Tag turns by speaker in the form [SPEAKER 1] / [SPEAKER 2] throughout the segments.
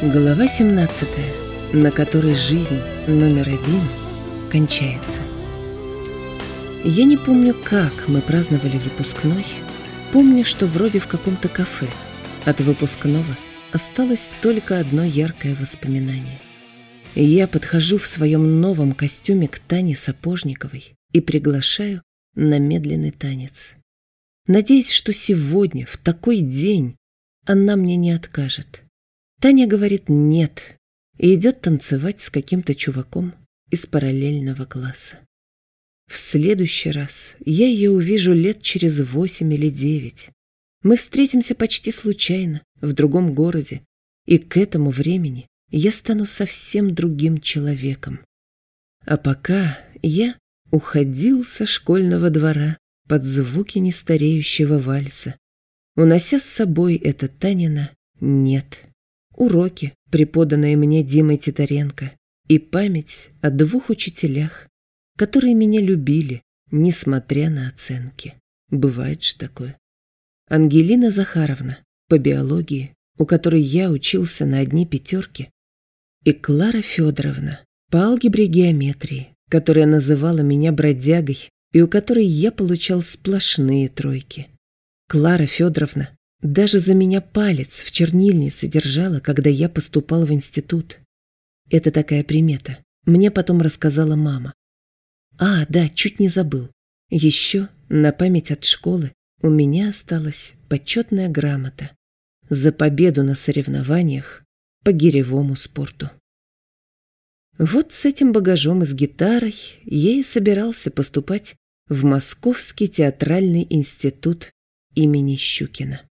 [SPEAKER 1] Глава 17, на которой жизнь номер один кончается. Я не помню, как мы праздновали выпускной. Помню, что вроде в каком-то кафе. От выпускного осталось только одно яркое воспоминание. Я подхожу в своем новом костюме к Тане Сапожниковой и приглашаю на медленный танец. Надеясь, что сегодня, в такой день, она мне не откажет. Таня говорит «нет» и идет танцевать с каким-то чуваком из параллельного класса. В следующий раз я ее увижу лет через восемь или девять. Мы встретимся почти случайно, в другом городе, и к этому времени я стану совсем другим человеком. А пока я уходил со школьного двора под звуки нестареющего вальса, унося с собой это Танина «нет» уроки, преподанные мне Димой Титаренко, и память о двух учителях, которые меня любили, несмотря на оценки. Бывает же такое. Ангелина Захаровна по биологии, у которой я учился на одни пятерки, и Клара Федоровна по алгебре и геометрии, которая называла меня бродягой и у которой я получал сплошные тройки. Клара Федоровна даже за меня палец в чернильнице держала, когда я поступала в институт. Это такая примета. Мне потом рассказала мама. А, да, чуть не забыл. Еще на память от школы у меня осталась почетная грамота за победу на соревнованиях по гиревому спорту. Вот с этим багажом и с гитарой я и собирался поступать в Московский театральный институт имени Щукина.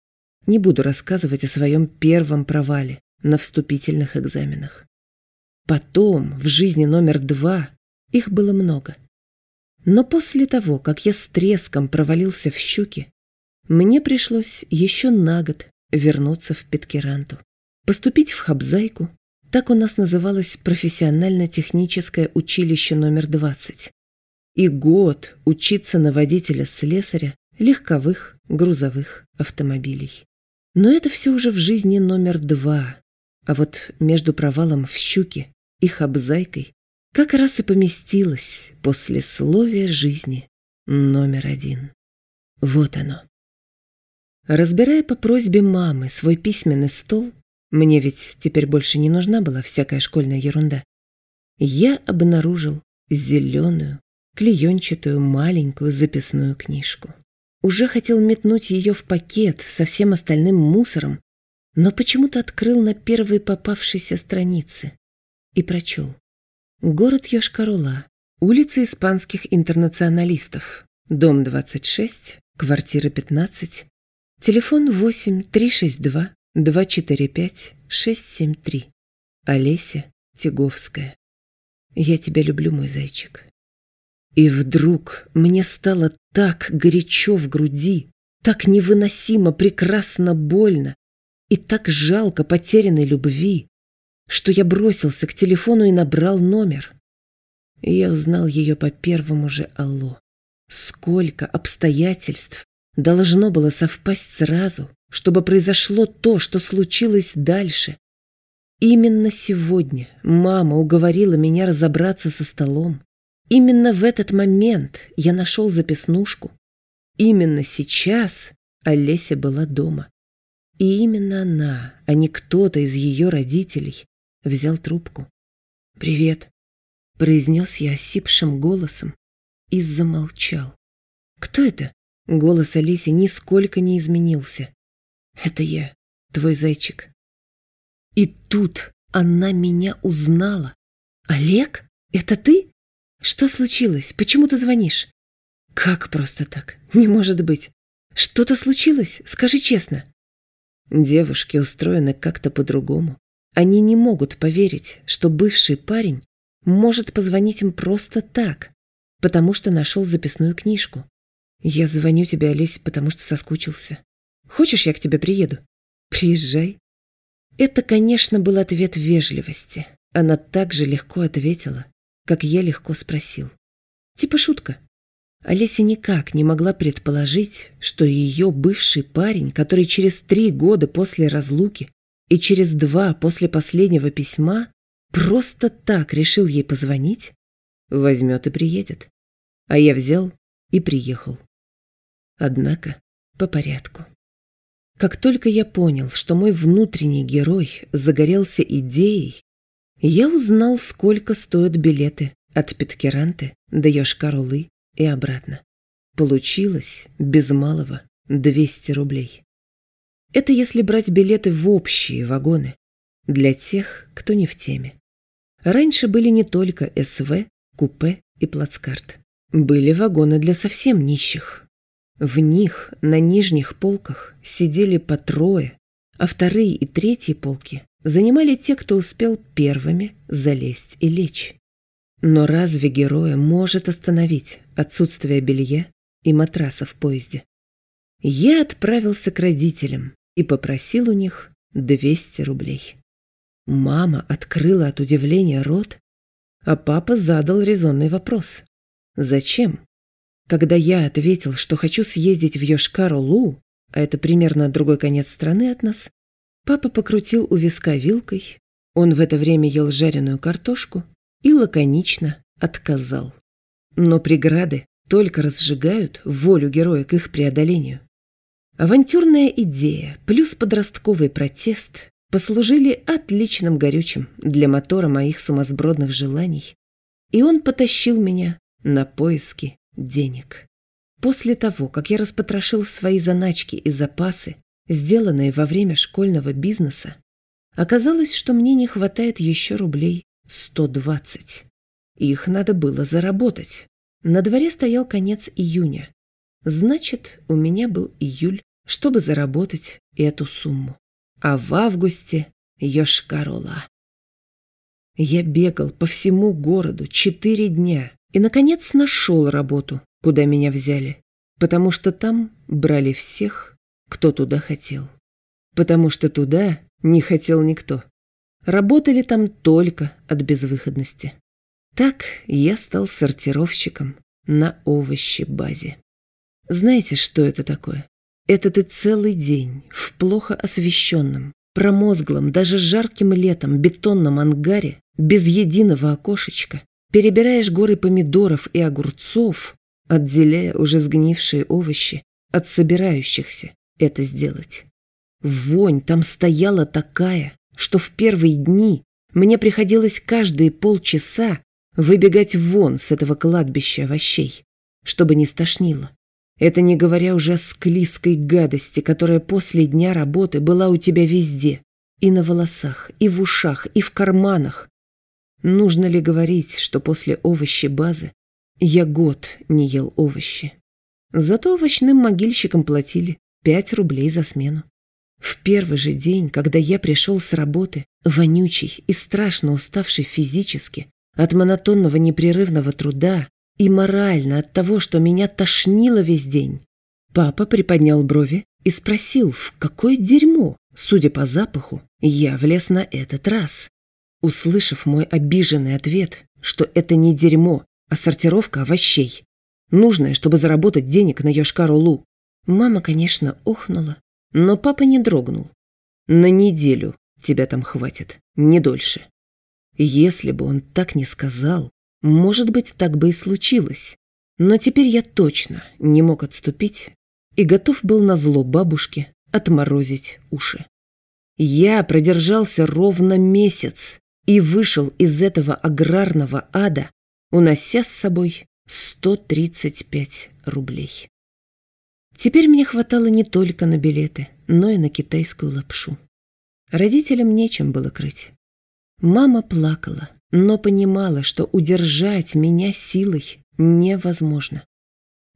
[SPEAKER 1] Не буду рассказывать о своем первом провале на вступительных экзаменах. Потом, в жизни номер два, их было много. Но после того, как я с треском провалился в щуки, мне пришлось еще на год вернуться в Петкеранту. Поступить в Хабзайку, так у нас называлось профессионально-техническое училище номер 20. И год учиться на водителя-слесаря легковых грузовых автомобилей. Но это все уже в жизни номер два. А вот между провалом в щуке и хабзайкой как раз и поместилось после послесловие жизни номер один. Вот оно. Разбирая по просьбе мамы свой письменный стол, мне ведь теперь больше не нужна была всякая школьная ерунда, я обнаружил зеленую, клеенчатую маленькую записную книжку уже хотел метнуть ее в пакет со всем остальным мусором, но почему-то открыл на первой попавшейся странице и прочел. Город Йошкар-Ола, улица испанских интернационалистов, дом 26, квартира 15, телефон 8 362 245 673. Олеся Тиговская. Я тебя люблю, мой зайчик. И вдруг мне стало так горячо в груди, так невыносимо прекрасно больно и так жалко потерянной любви, что я бросился к телефону и набрал номер. Я узнал ее по первому же «Алло». Сколько обстоятельств должно было совпасть сразу, чтобы произошло то, что случилось дальше. Именно сегодня мама уговорила меня разобраться со столом, Именно в этот момент я нашел записнушку. Именно сейчас Олеся была дома. И именно она, а не кто-то из ее родителей, взял трубку. «Привет», — произнес я осипшим голосом и замолчал. «Кто это?» Голос Олеси нисколько не изменился. «Это я, твой зайчик». И тут она меня узнала. «Олег? Это ты?» Что случилось? Почему ты звонишь? Как просто так? Не может быть. Что-то случилось? Скажи честно. Девушки устроены как-то по-другому. Они не могут поверить, что бывший парень может позвонить им просто так, потому что нашел записную книжку. Я звоню тебе, Олесь, потому что соскучился. Хочешь, я к тебе приеду? Приезжай. Это, конечно, был ответ вежливости. Она так же легко ответила, как я легко спросил. Типа шутка. Олеся никак не могла предположить, что ее бывший парень, который через три года после разлуки и через два после последнего письма просто так решил ей позвонить, возьмет и приедет. А я взял и приехал. Однако по порядку. Как только я понял, что мой внутренний герой загорелся идеей, я узнал, сколько стоят билеты от Питкеранты до Йошкар-Улы и обратно. Получилось без малого 200 рублей. Это если брать билеты в общие вагоны, для тех, кто не в теме. Раньше были не только СВ, купе и плацкарт. Были вагоны для совсем нищих. В них на нижних полках сидели по трое, а вторые и третьи полки занимали те, кто успел первыми залезть и лечь. Но разве героя может остановить отсутствие белья и матраса в поезде? Я отправился к родителям и попросил у них 200 рублей. Мама открыла от удивления рот, а папа задал резонный вопрос. «Зачем?» Когда я ответил, что хочу съездить в Йошкар-Олу, а это примерно другой конец страны от нас, папа покрутил у виска вилкой, он в это время ел жареную картошку и лаконично отказал. Но преграды только разжигают волю героя к их преодолению. Авантюрная идея плюс подростковый протест послужили отличным горючим для мотора моих сумасбродных желаний, и он потащил меня на поиски денег. После того, как я распотрошил свои заначки и запасы, сделанные во время школьного бизнеса, оказалось, что мне не хватает еще рублей 120. Их надо было заработать. На дворе стоял конец июня. Значит, у меня был июль, чтобы заработать эту сумму. А в августе Йошкарола. Я бегал по всему городу четыре дня и, наконец, нашел работу, куда меня взяли, потому что там брали всех, кто туда хотел. Потому что туда не хотел никто. Работали там только от безвыходности. Так я стал сортировщиком на овощебазе. Знаете, что это такое? Это ты целый день в плохо освещенном, промозглом, даже жарким летом бетонном ангаре, без единого окошечка, перебираешь горы помидоров и огурцов, отделяя уже сгнившие овощи от собирающихся это сделать. Вонь там стояла такая, что в первые дни мне приходилось каждые полчаса выбегать вон с этого кладбища овощей, чтобы не стошнило. Это не говоря уже о склизкой гадости, которая после дня работы была у тебя везде. И на волосах, и в ушах, и в карманах. Нужно ли говорить, что после овощи базы я год не ел овощи? Зато овощным могильщикам платили 5 рублей за смену. В первый же день, когда я пришел с работы, вонючий и страшно уставший физически, от монотонного непрерывного труда и морально от того, что меня тошнило весь день, папа приподнял брови и спросил, в какое дерьмо, судя по запаху, я влез на этот раз. Услышав мой обиженный ответ, что это не дерьмо, а сортировка овощей, нужная, чтобы заработать денег на Йошкар-Олу, мама, конечно, охнула, но папа не дрогнул. На неделю тебя там хватит, не дольше. Если бы он так не сказал, может быть, так бы и случилось. Но теперь я точно не мог отступить и готов был на зло бабушке отморозить уши. Я продержался ровно месяц и вышел из этого аграрного ада, унося с собой 135 рублей. Теперь мне хватало не только на билеты, но и на китайскую лапшу. Родителям нечем было крыть. Мама плакала, но понимала, что удержать меня силой невозможно.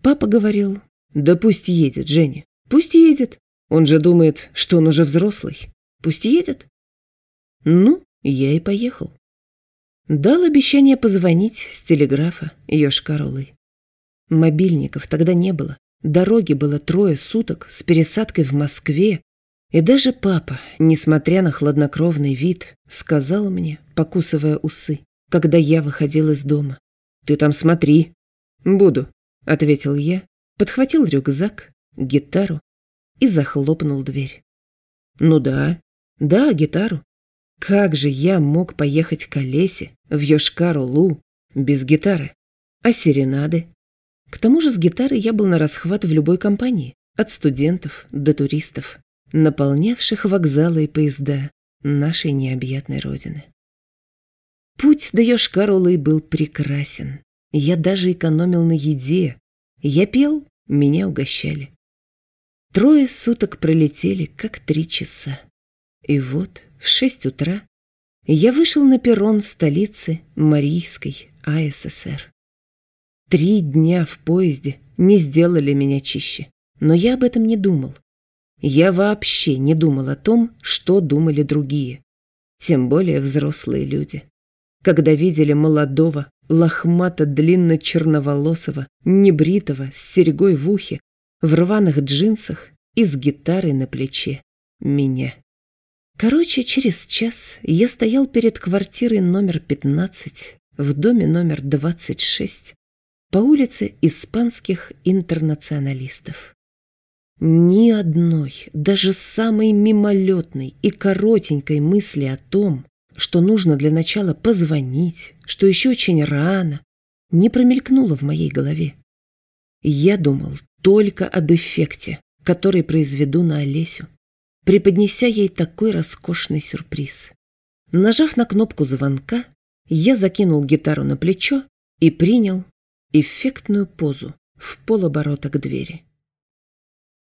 [SPEAKER 1] Папа говорил, да пусть едет, Женя, пусть едет. Он же думает, что он уже взрослый. Пусть едет. Ну, я и поехал. Дал обещание позвонить с телеграфа Йошкар-Олы. Мобильников тогда не было. Дороги было трое суток с пересадкой в Москве и даже папа, несмотря на хладнокровный вид, сказал мне, покусывая усы, когда я выходил из дома. «Ты там смотри». «Буду», — ответил я, подхватил рюкзак, гитару и захлопнул дверь. «Ну да, Да, гитару. Как же я мог поехать к Олесе в Йошкар-Олу без гитары? А серенады? К тому же с гитарой я был на расхват в любой компании, от студентов до туристов, наполнявших вокзалы и поезда нашей необъятной родины. Путь до Йошкар-Олы был прекрасен. Я даже экономил на еде. Я пел, меня угощали. Трое суток пролетели, как три часа. И вот в шесть утра я вышел на перрон столицы Марийской АССР. Три дня в поезде не сделали меня чище, но я об этом не думал. Я вообще не думал о том, что думали другие, тем более взрослые люди. Когда видели молодого, лохмато-длинно-черноволосого, небритого, с серьгой в ухе, в рваных джинсах и с гитарой на плече. Меня. Короче, через час я стоял перед квартирой номер 15 в доме номер 26 по улице испанских интернационалистов. Ни одной, даже самой мимолетной и коротенькой мысли о том, что нужно для начала позвонить, что еще очень рано, не промелькнуло в моей голове. Я думал только об эффекте, который произведу на Олесю преподнеся ей такой роскошный сюрприз. Нажав на кнопку звонка, я закинул гитару на плечо и принял эффектную позу в полоборота к двери.